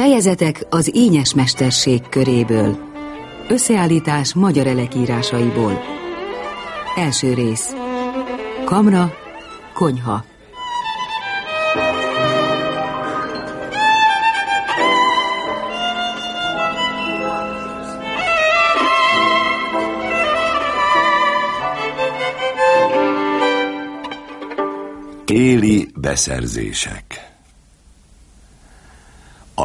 Fejezetek az ényes mesterség köréből. Összeállítás magyar elekírásaiból. Első rész. Kamra, konyha. Téli beszerzések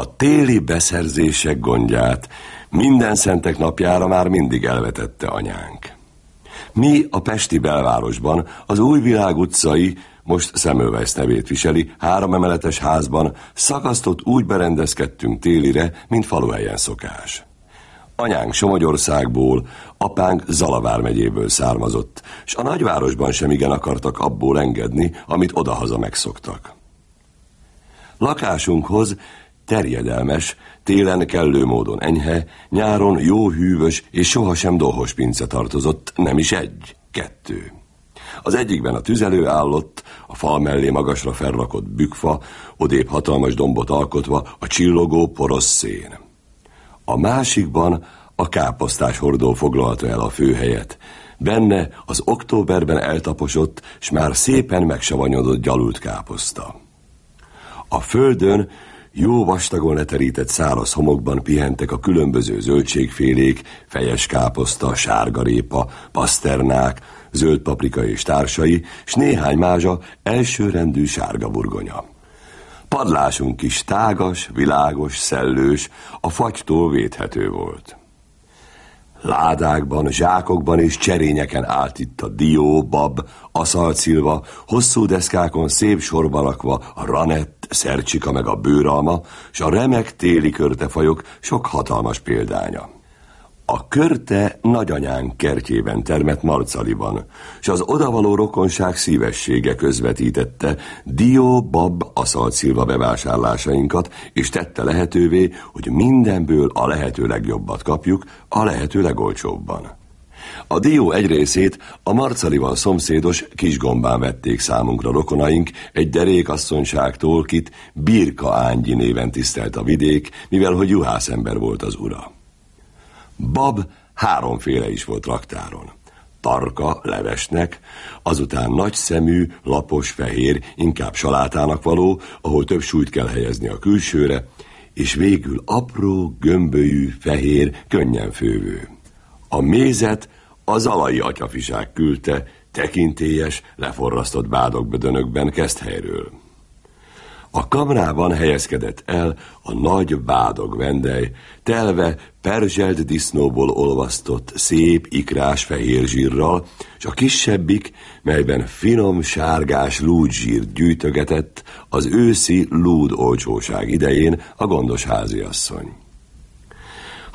A téli beszerzések gondját minden szentek napjára már mindig elvetette anyánk. Mi a Pesti belvárosban, az Új Világ utcai, most Szemölvesz nevét viseli, három emeletes házban szakasztott úgy berendezkedtünk télire, mint faluhelyen szokás. Anyánk Somogyországból, apánk Zalavár megyéből származott, és a nagyvárosban sem igen akartak abból engedni, amit odahaza megszoktak. Lakásunkhoz terjedelmes, télen kellő módon enyhe, nyáron jó hűvös és sohasem dohos pince tartozott, nem is egy, kettő. Az egyikben a tüzelő állott, a fal mellé magasra felrakott bükfa, odébb hatalmas dombot alkotva a csillogó porosz szén. A másikban a káposztás hordó foglalta el a főhelyet. Benne az októberben eltaposott, s már szépen megsavanyodott gyalult káposzta. A földön jó vastagon leterített száraz homokban pihentek a különböző zöldségfélék, fejes káposzta, sárgarépa, paszternák, zöld paprika és társai, s néhány mázsa elsőrendű sárga burgonya. Padlásunk is tágas, világos, szellős, a fagytól védhető volt. Ládákban, zsákokban és cserényeken állt itt a dió, bab, aszalcilva, hosszú deszkákon szép sorba lakva a ranett, szercsika meg a bőralma, s a remek téli körtefajok sok hatalmas példánya. A körte nagyanyánk kertjében termett Marcaliban, és az odavaló rokonság szívessége közvetítette Dió Bab aszalcilva bevásárlásainkat, és tette lehetővé, hogy mindenből a lehető legjobbat kapjuk, a lehető legolcsóbban. A dió egy részét a Marcalival szomszédos Kisgombán vették számunkra rokonaink, egy derékasszonyságtól, kit Birka Ángyi néven tisztelt a vidék, mivel hogy juhászember volt az ura. Bab háromféle is volt raktáron. Tarka levesnek, azután nagy szemű, lapos, fehér, inkább salátának való, ahol több súlyt kell helyezni a külsőre, és végül apró, gömbölyű, fehér, könnyen fővő. A mézet az alai atyafiság küldte, tekintélyes, leforrasztott bádokbödönökben helyről. A kamrában helyezkedett el a nagy bádog vendej, telve perzselt disznóból olvasztott, szép ikrás fehér zsírral, és a kisebbik, melyben finom sárgás lúdzsírt gyűjtögetett az őszi lúd olcsóság idején a gondos háziasszony.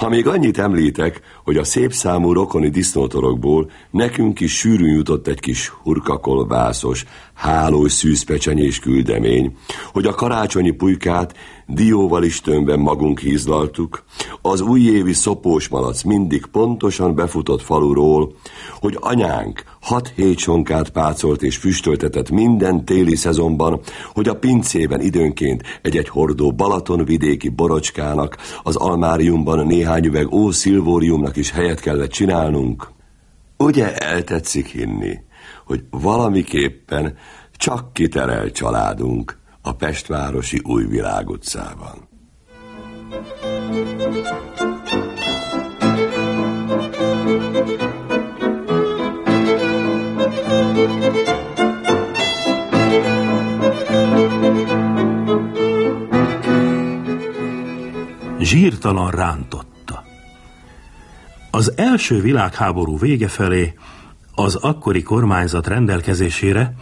Ha még annyit említek, hogy a szép számú rokoni disznótorokból nekünk is sűrűn jutott egy kis hurkakolvászos, hálós szűzpecsenyés küldemény, hogy a karácsonyi pulykát dióval is tömbben magunk hízlaltuk, az újévi szopós malac mindig pontosan befutott faluról, hogy anyánk hat-hét sonkát pácolt és füstöltetett minden téli szezonban, hogy a pincében időnként egy-egy hordó Balatonvidéki borocskának, az almáriumban néhány üveg ó szilvóriumnak is helyet kellett csinálnunk. Ugye eltetszik hinni, hogy valamiképpen csak kiterel családunk a Pestvárosi Újvilág utcában. Zsírtalan rántotta. Az első világháború vége felé az akkori kormányzat rendelkezésére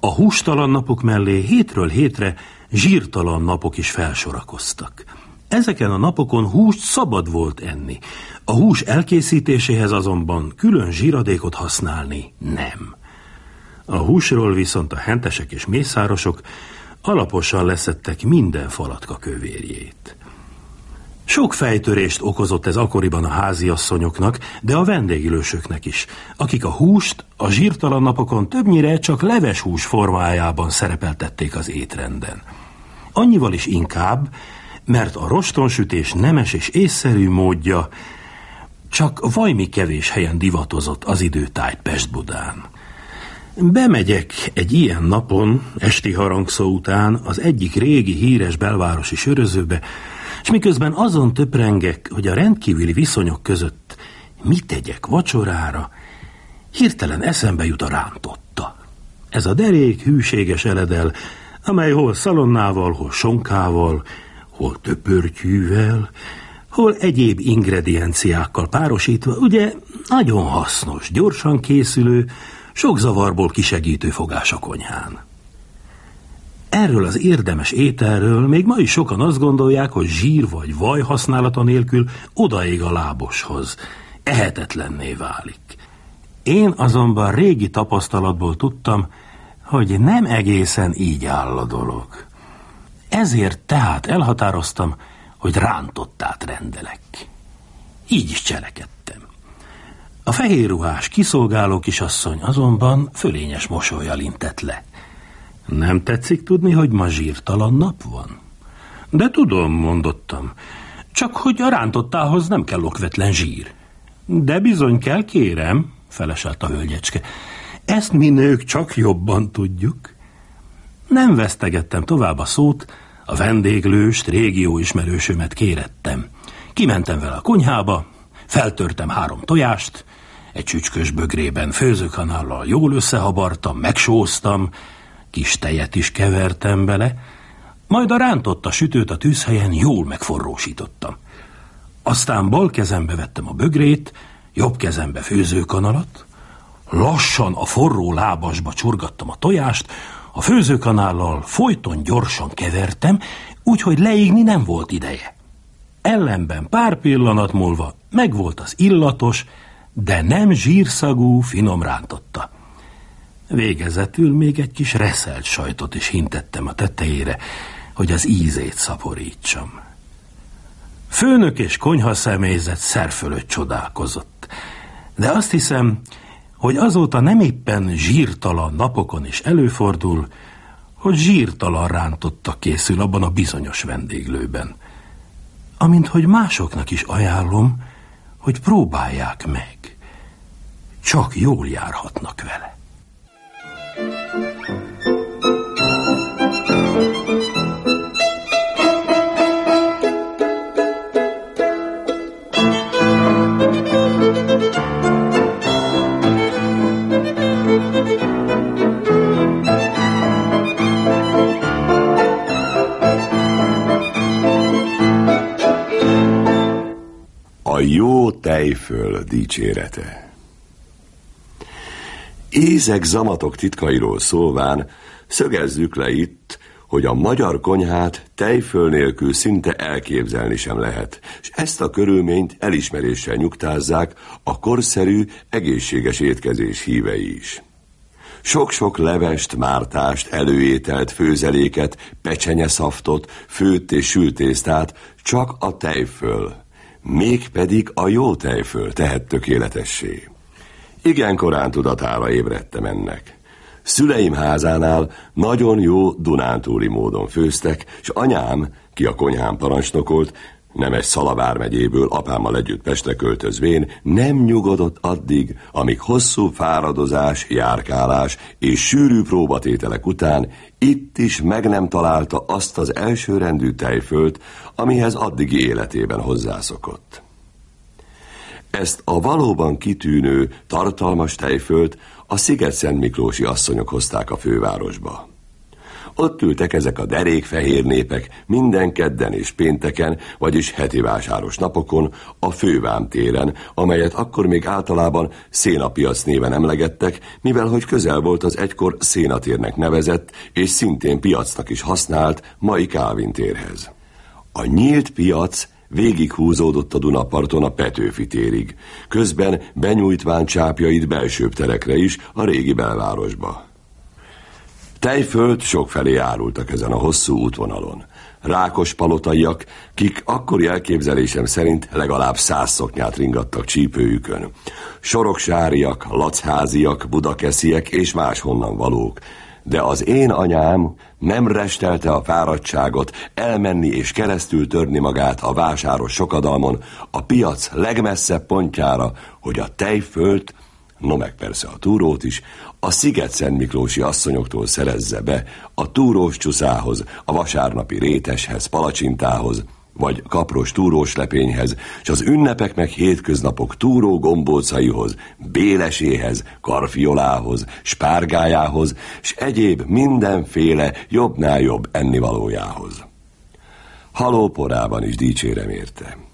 a hústalan napok mellé hétről hétre zsírtalan napok is felsorakoztak. Ezeken a napokon húst szabad volt enni. A hús elkészítéséhez azonban külön zsíradékot használni nem. A húsról viszont a hentesek és mészárosok alaposan leszettek minden falatka kövérjét. Sok fejtörést okozott ez akkoriban a háziasszonyoknak, de a vendégülősöknek is, akik a húst a zsírtalan napokon többnyire csak leves hús formájában szerepeltették az étrenden. Annyival is inkább, mert a rostonsütés nemes és észszerű módja csak vajmi kevés helyen divatozott az időtájt Pest-Budán. Bemegyek egy ilyen napon, esti harangszó után az egyik régi híres belvárosi sörözőbe, és miközben azon töprengek, hogy a rendkívüli viszonyok között mit tegyek vacsorára, hirtelen eszembe jut a rántotta. Ez a derék hűséges eledel, amely hol szalonnával, hol sonkával, hol töpörtyűvel, hol egyéb ingredienciákkal párosítva, ugye nagyon hasznos, gyorsan készülő, sok zavarból kisegítő fogás a konyhán. Erről az érdemes ételről még ma is sokan azt gondolják, hogy zsír vagy vaj használata nélkül odaég a láboshoz, ehetetlenné válik. Én azonban régi tapasztalatból tudtam, hogy nem egészen így áll a dolog. Ezért tehát elhatároztam, hogy rántottát rendelek. Így is cselekedtem. A fehér ruhás kiszolgáló kisasszony azonban fölényes mosolyjal intett le. Nem tetszik tudni, hogy ma zsírtalan nap van? De tudom, mondottam. Csak hogy a rántottához nem kell okvetlen zsír. De bizony kell, kérem, feleselt a hölgyecske. Ezt mi nők csak jobban tudjuk. Nem vesztegettem tovább a szót, a vendéglőst, régió ismerősömet kérettem. Kimentem vele a konyhába, feltörtem három tojást, egy csücskös bögrében főzőkanállal jól összehabartam, megsóztam, kis tejet is kevertem bele, majd a rántott a sütőt a tűzhelyen jól megforrósítottam. Aztán bal kezembe vettem a bögrét, jobb kezembe főzőkanalat, lassan a forró lábasba csorgattam a tojást, a főzőkanállal folyton gyorsan kevertem, úgyhogy leégni nem volt ideje. Ellenben pár pillanat múlva megvolt az illatos, de nem zsírszagú finom rántotta. Végezetül még egy kis reszelt sajtot is hintettem a tetejére, hogy az ízét szaporítsam. Főnök és konyha személyzet szerfölött csodálkozott, de azt hiszem, hogy azóta nem éppen zsírtalan napokon is előfordul, hogy zsírtalan rántotta készül abban a bizonyos vendéglőben. Amint hogy másoknak is ajánlom, hogy próbálják meg. Csak jól járhatnak vele. A jó tejföl dicsérete. Ézek zamatok titkairól szólván szögezzük le itt, hogy a magyar konyhát tejföl nélkül szinte elképzelni sem lehet, és ezt a körülményt elismeréssel nyugtázzák a korszerű, egészséges étkezés hívei is. Sok-sok levest, mártást, előételt, főzeléket, pecsenyeszaftot, főtt és sültésztát csak a tejföl, mégpedig a jó tejföl tehet tökéletessé. Igen korán tudatára ébredtem ennek. Szüleim házánál nagyon jó Dunántúli módon főztek, és anyám, ki a konyhán parancsnokolt, nem egy Szalavár megyéből apámmal együtt Pestre költözvén, nem nyugodott addig, amíg hosszú fáradozás, járkálás és sűrű próbatételek után itt is meg nem találta azt az elsőrendű tejfölt, amihez addigi életében hozzászokott. Ezt a valóban kitűnő, tartalmas tejfölt a Sziget-Szent Miklósi asszonyok hozták a fővárosba. Ott ültek ezek a derékfehér népek minden kedden és pénteken, vagyis heti vásáros napokon a fővám téren, amelyet akkor még általában szénapiac néven emlegettek, mivel hogy közel volt az egykor szénatérnek nevezett, és szintén piacnak is használt mai Kálvin térhez. A nyílt piac Végighúzódott a Dunaparton a Petőfi térig, közben benyújtván csápjait belsőbb terekre is a régi belvárosba. Tejföld sokfelé árultak ezen a hosszú útvonalon. Rákos palotaiak, kik akkori elképzelésem szerint legalább száz szoknyát ringattak csípőjükön. Soroksáriak, lacháziak, budakesziek és máshonnan valók, De az én anyám nem restelte a fáradtságot elmenni és keresztül törni magát a vásáros sokadalmon a piac legmesszebb pontjára, hogy a tejfölt, no meg persze a túrót is, a Sziget Miklósi asszonyoktól szerezze be a túrós csuszához, a vasárnapi réteshez, palacsintához, vagy kapros túrós lepényhez, és az ünnepek meg hétköznapok túró gombócaihoz, béleséhez, karfiolához, spárgájához, és egyéb mindenféle jobbnál jobb ennivalójához. Halóporában is dicsérem érte.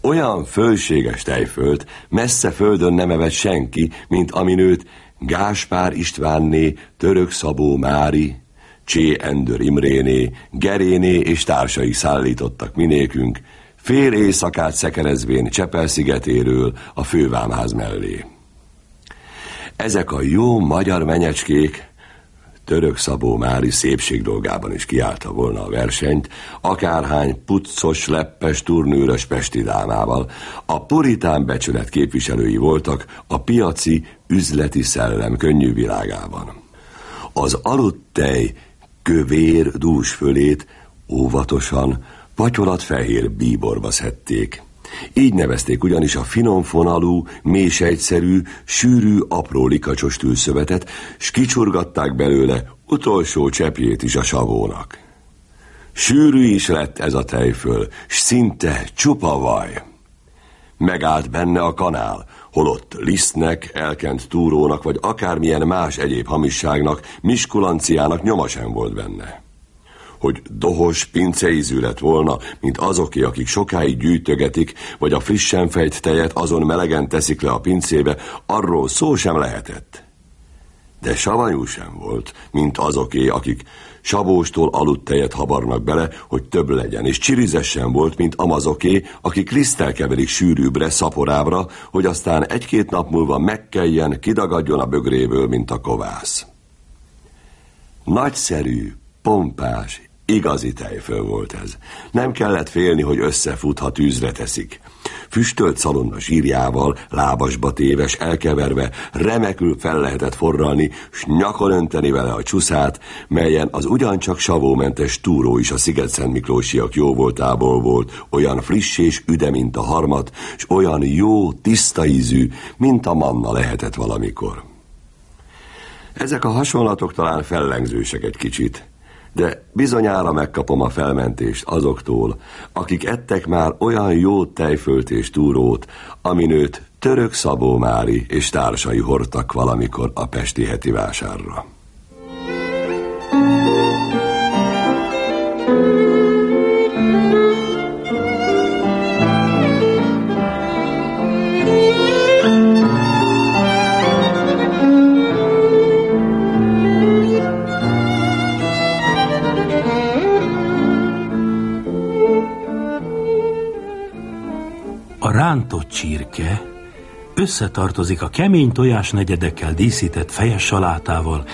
Olyan fölséges tejfölt messze földön nem evett senki, mint aminőt Gáspár Istvánné, Török Szabó Mári, Csé Endör Imréné, Geréné és társai szállítottak minékünk, fél éjszakát szekerezvén Csepel-szigetéről a fővámház mellé. Ezek a jó magyar menyecskék Török Szabó Mári szépség dolgában is kiállta volna a versenyt, akárhány puccos, leppes, turnőrös pesti dámával. A puritán becsület képviselői voltak a piaci, üzleti szellem könnyű világában. Az aludt tej kövér dús fölét óvatosan, fehér bíborba szedték. Így nevezték ugyanis a finomfonalú, mésegyszerű, sűrű, apró likacsos tűzszövetet, s kicsurgatták belőle utolsó csepjét is a savónak. Sűrű is lett ez a tejföl, s szinte csupa vaj. Megállt benne a kanál, holott lisztnek, elkent túrónak, vagy akármilyen más egyéb hamisságnak, miskulanciának nyoma sem volt benne. Hogy dohos, pinceízű lett volna, mint azoké, akik sokáig gyűjtögetik, vagy a frissen fejt tejet azon melegen teszik le a pincébe, arról szó sem lehetett. De savanyú sem volt, mint azoké, akik Sabóstól aludt tejet habarnak bele, hogy több legyen, és csirizesen volt, mint amazoké, akik liszttel keverik sűrűbbre, szaporábra, hogy aztán egy-két nap múlva megkeljen, kidagadjon a bögréből, mint a kovász. Nagyszerű, pompás, Igazi tejföl volt ez. Nem kellett félni, hogy összefut, ha tűzre teszik. Füstölt szalonna zsírjával, lábasba téves, elkeverve, remekül fel lehetett forralni, s nyakon önteni vele a csúszát, melyen az ugyancsak savómentes túró is a Sziget-Szent Miklósiak jó voltából volt, olyan friss és üde, mint a harmat, s olyan jó, tiszta ízű, mint a manna lehetett valamikor. Ezek a hasonlatok talán fellengzősek egy kicsit, de bizonyára megkapom a felmentést azoktól, akik ettek már olyan jó tejfölt és túrót, amin őt török Szabó Mári és társai hordtak valamikor a Pesti heti vásárra. Rántott csirke összetartozik a kemény tojás negyedekkel díszített fejes salátával,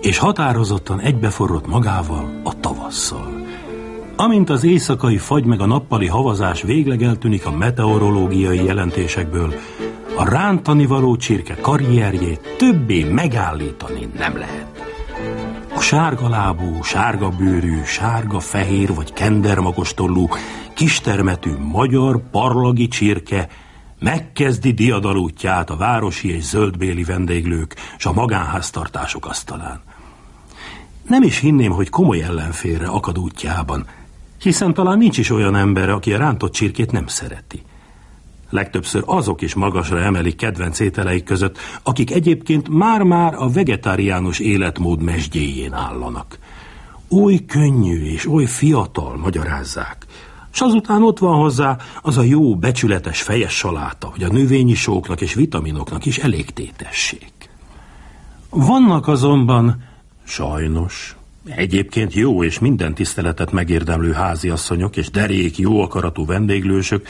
és határozottan egybeforrott magával a tavasszal. Amint az éjszakai fagy meg a nappali havazás végleg eltűnik a meteorológiai jelentésekből, a rántani való csirke karrierjét többé megállítani nem lehet. A sárga lábú, sárga bőrű, sárga fehér vagy kendermagos tollú kistermetű magyar parlagi csirke megkezdi diadalútját a városi és zöldbéli vendéglők és a magánháztartások asztalán. Nem is hinném, hogy komoly ellenfélre akad útjában, hiszen talán nincs is olyan ember, aki a rántott csirkét nem szereti. Legtöbbször azok is magasra emelik kedvenc ételeik között, akik egyébként már-már a vegetáriánus életmód mesdjéjén állanak. Oly könnyű és oly fiatal, magyarázzák. És azután ott van hozzá az a jó, becsületes fejes saláta, hogy a növényi sóknak és vitaminoknak is elég tétesség. Vannak azonban, sajnos, egyébként jó és minden tiszteletet megérdemlő háziasszonyok és derék jó akaratú vendéglősök,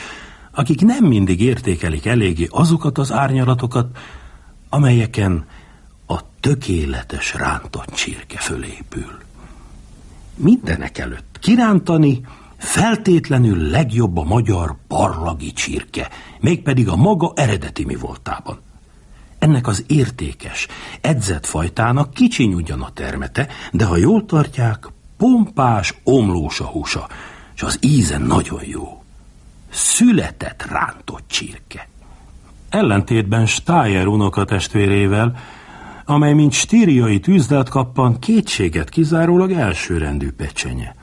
akik nem mindig értékelik eléggé azokat az árnyalatokat, amelyeken a tökéletes rántott csirke fölépül. Mindenek előtt kirántani feltétlenül legjobb a magyar parlagi csirke, mégpedig a maga eredeti mi voltában. Ennek az értékes, edzett fajtának kicsiny ugyan a termete, de ha jól tartják, pompás, omlós a húsa, és az íze nagyon jó. Született rántott csirke. Ellentétben Steyer unokatestvérével, amely mint stíriai tűzdelt kappan kétséget kizárólag elsőrendű pecsenye.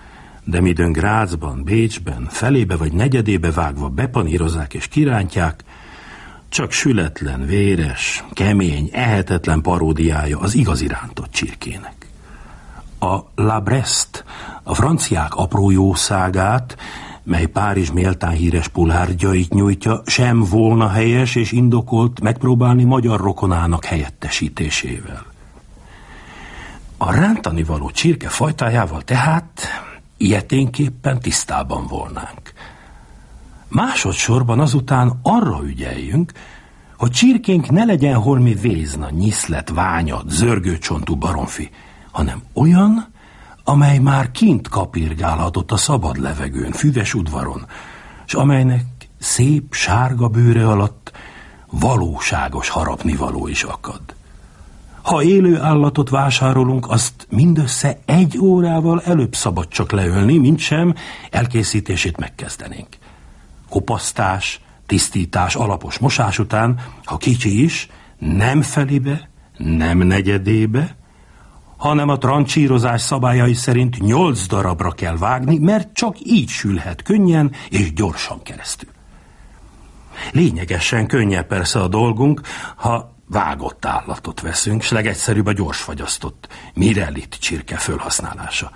De midőn Grácsban, Bécsben, felébe vagy negyedébe vágva bepanírozzák és kirántják, csak sületlen, véres, kemény, ehetetlen paródiája az igazi rántott csirkének. A La Brest, a franciák apró jószágát, mely Párizs méltán híres pulárgyait nyújtja, sem volna helyes és indokolt megpróbálni magyar rokonának helyettesítésével. A rántani való csirke fajtájával tehát ilyeténképpen tisztában volnánk. Másodszorban azután arra ügyeljünk, hogy csirkénk ne legyen holmi vézna, nyiszlet, ványat, zörgőcsontú baromfi, hanem olyan, amely már kint kapirgálhatott a szabad levegőn, füves udvaron, és amelynek szép sárga bőre alatt valóságos harapnivaló is akad. Ha élő állatot vásárolunk, azt mindössze egy órával előbb szabad csak leölni, mint sem elkészítését megkezdenénk. Kopasztás, tisztítás, alapos mosás után, ha kicsi is, nem felébe, nem negyedébe, hanem a trancsírozás szabályai szerint nyolc darabra kell vágni, mert csak így sülhet könnyen és gyorsan keresztül. Lényegesen könnyebb persze a dolgunk, ha vágott állatot veszünk, s legegyszerűbb a gyorsfagyasztott mirelit csirke fölhasználása.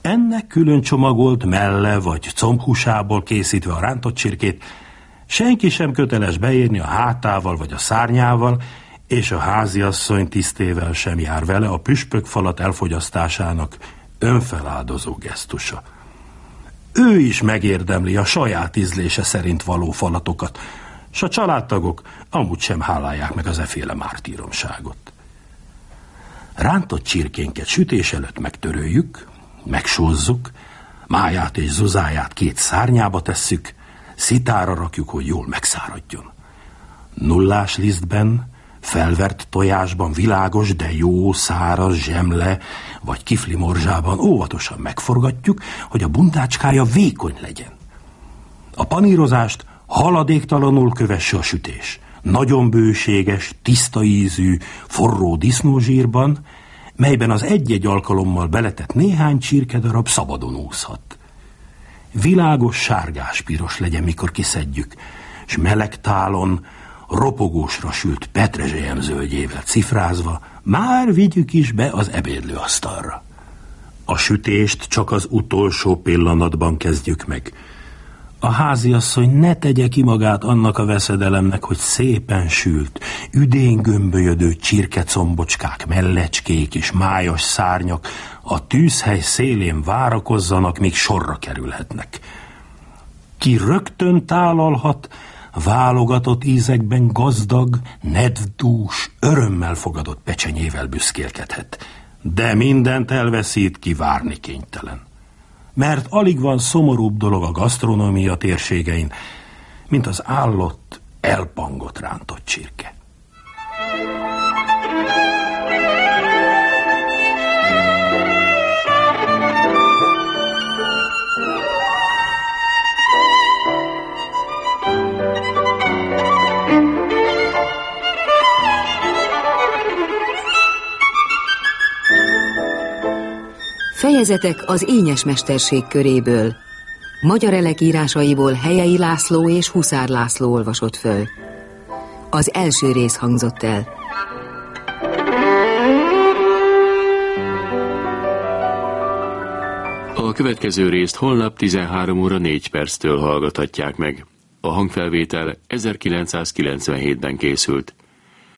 Ennek külön csomagolt melle vagy combhúsából készítve a rántott csirkét, senki sem köteles beérni a hátával vagy a szárnyával, és a háziasszony tisztével sem jár vele a püspök falat elfogyasztásának önfeláldozó gesztusa. Ő is megérdemli a saját ízlése szerint való falatokat, s a családtagok amúgy sem hálálják meg az eféle mártíromságot. Rántott csirkénket sütés előtt megtöröljük, megsózzuk, máját és zuzáját két szárnyába tesszük, szitára rakjuk, hogy jól megszáradjon. Nullás lisztben, felvert tojásban világos, de jó, száraz zsemle, vagy kifli morzsában óvatosan megforgatjuk, hogy a buntácskája vékony legyen. A panírozást haladéktalanul kövesse a sütés. Nagyon bőséges, tiszta ízű, forró disznózsírban, melyben az egy-egy alkalommal beletett néhány csirkedarab szabadon úszhat. Világos sárgás-piros legyen, mikor kiszedjük, és meleg tálon, ropogósra sült petrezselyem zöldjével cifrázva, már vigyük is be az ebédlőasztalra. A sütést csak az utolsó pillanatban kezdjük meg – a háziasszony ne tegye ki magát annak a veszedelemnek, hogy szépen sült, üdén gömbölyödő csirkecombocskák, mellecskék és májas szárnyak a tűzhely szélén várakozzanak, míg sorra kerülhetnek. Ki rögtön tálalhat, válogatott ízekben gazdag, nedvdús, örömmel fogadott pecsenyével büszkélkedhet, de mindent elveszít, kivárni kénytelen mert alig van szomorúbb dolog a gasztronómia térségein, mint az állott, elpangott rántott csirke. Fejezetek az ényes mesterség köréből. Magyar elek írásaiból Helyei László és Huszár László olvasott föl. Az első rész hangzott el. A következő részt holnap 13 óra 4 perctől hallgathatják meg. A hangfelvétel 1997-ben készült.